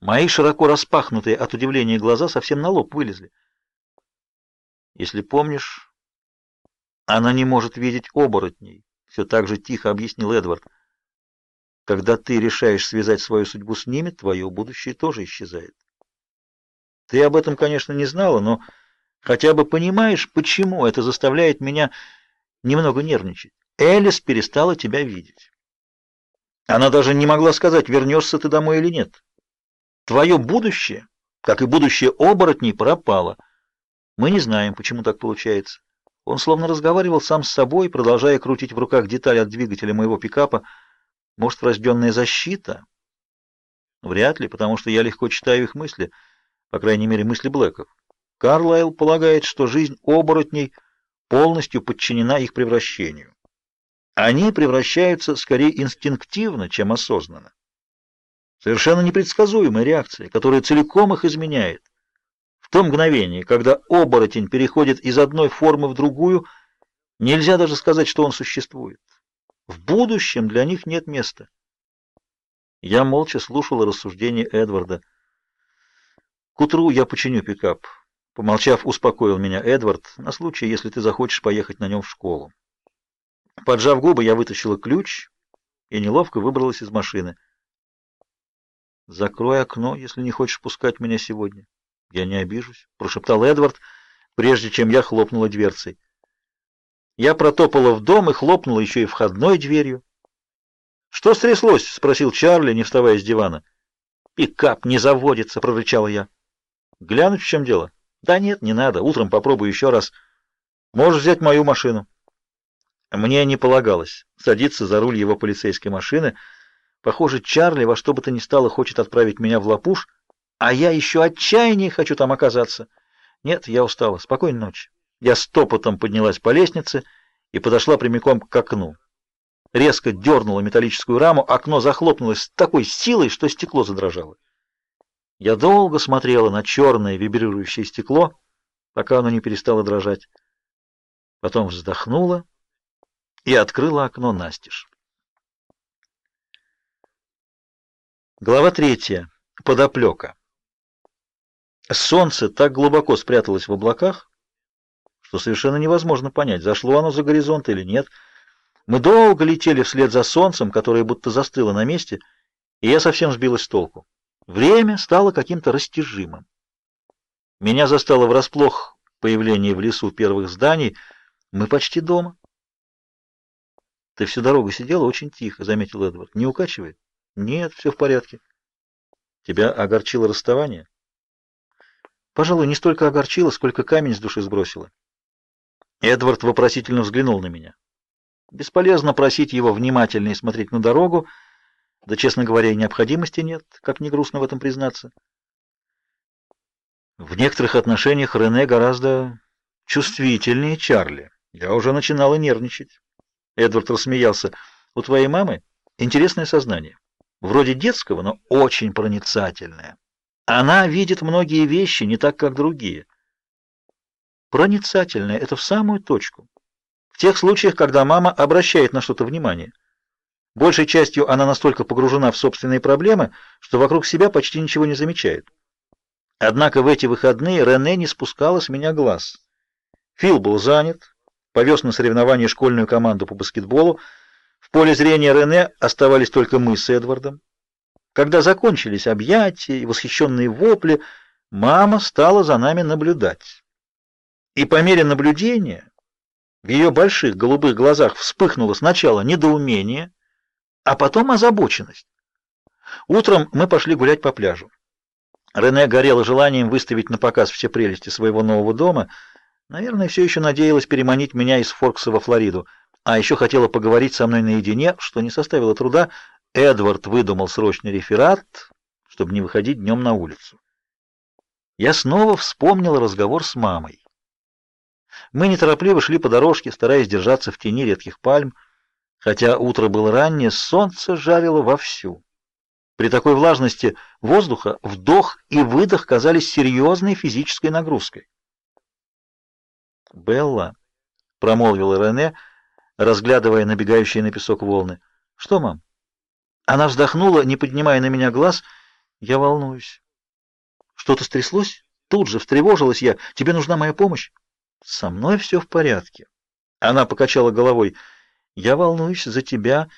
Мои широко распахнутые от удивления глаза совсем на лоб вылезли. Если помнишь, она не может видеть оборотней, все так же тихо объяснил Эдвард. Когда ты решаешь связать свою судьбу с ними, твое будущее тоже исчезает. Ты об этом, конечно, не знала, но хотя бы понимаешь, почему это заставляет меня немного нервничать. Элис перестала тебя видеть. Она даже не могла сказать, вернешься ты домой или нет. Твое будущее, как и будущее оборотней, пропало. Мы не знаем, почему так получается. Он словно разговаривал сам с собой, продолжая крутить в руках деталь от двигателя моего пикапа. Может, врожденная защита? Вряд ли, потому что я легко читаю их мысли, по крайней мере, мысли Блэков. Карлайл полагает, что жизнь оборотней полностью подчинена их превращению. Они превращаются скорее инстинктивно, чем осознанно. Совершенно непредсказуемая реакция, которая целиком их изменяет. В то мгновение, когда оборотень переходит из одной формы в другую, нельзя даже сказать, что он существует. В будущем для них нет места. Я молча слушал рассуждения Эдварда. К утру я починю пикап. Помолчав, успокоил меня Эдвард на случай, если ты захочешь поехать на нем в школу. Поджав губы, я вытащила ключ и неловко выбралась из машины. Закрой окно, если не хочешь пускать меня сегодня. Я не обижусь, прошептал Эдвард, прежде чем я хлопнула дверцей. Я протопала в дом и хлопнула еще и входной дверью. Что стряслось? спросил Чарли, не вставая с дивана. Пикап не заводится, прорычала я. Глянуть в чем дело? Да нет, не надо. Утром попробую еще раз. Можешь взять мою машину. Мне не полагалось садиться за руль его полицейской машины. Похоже, Чарли во что бы то ни стало хочет отправить меня в Лапуш, а я еще отчаяннее хочу там оказаться. Нет, я устала. Спокойной ночи. Я стопотом поднялась по лестнице и подошла прямиком к окну. Резко дернула металлическую раму, окно захлопнулось с такой силой, что стекло задрожало. Я долго смотрела на черное вибрирующее стекло, пока оно не перестало дрожать. Потом вздохнула и открыла окно настежь. Глава третья. Подоплека. Солнце так глубоко спряталось в облаках, что совершенно невозможно понять, зашло оно за горизонт или нет. Мы долго летели вслед за солнцем, которое будто застыло на месте, и я совсем сбилась с толку. Время стало каким-то растяжимым. Меня застало врасплох появление в лесу первых зданий. Мы почти дома. Ты всю дорогу сидела очень тихо, заметил Эдвард. Не укачивает? Нет, все в порядке. Тебя огорчило расставание? Пожалуй, не столько огорчило, сколько камень с души сбросило. Эдвард вопросительно взглянул на меня. Бесполезно просить его внимательнее смотреть на дорогу, да, честно говоря, и необходимости нет, как не грустно в этом признаться. В некоторых отношениях Рене гораздо чувствительнее Чарли. Я уже начинала нервничать. Эдвард рассмеялся. У твоей мамы интересное сознание вроде детского, но очень проницательная. Она видит многие вещи не так, как другие. Проницательная это в самую точку. В тех случаях, когда мама обращает на что-то внимание. Большей частью она настолько погружена в собственные проблемы, что вокруг себя почти ничего не замечает. Однако в эти выходные Рене не спускала с меня глаз. Фил был занят, повез на соревнования школьную команду по баскетболу, в поле зрения Рене оставались только мы с Эдвардом. Когда закончились объятия и восхищенные вопли, мама стала за нами наблюдать. И по мере наблюдения в ее больших голубых глазах вспыхнуло сначала недоумение, а потом озабоченность. Утром мы пошли гулять по пляжу. Рене горела желанием выставить на показ все прелести своего нового дома. Наверное, все еще надеялась переманить меня из Форкса во Флориду. А еще хотела поговорить со мной наедине, что не составило труда. Эдвард выдумал срочный реферат, чтобы не выходить днем на улицу. Я снова вспомнил разговор с мамой. Мы неторопливо шли по дорожке, стараясь держаться в тени редких пальм, хотя утро было раннее, солнце жарило вовсю. При такой влажности воздуха вдох и выдох казались серьезной физической нагрузкой. "Белла", промолвила Рене, разглядывая набегающие на песок волны. "Что, мам?" Она вздохнула, не поднимая на меня глаз, Я волнуюсь. Что-то стряслось? Тут же встревожилась я. Тебе нужна моя помощь? Со мной все в порядке. Она покачала головой. Я волнуюсь за тебя.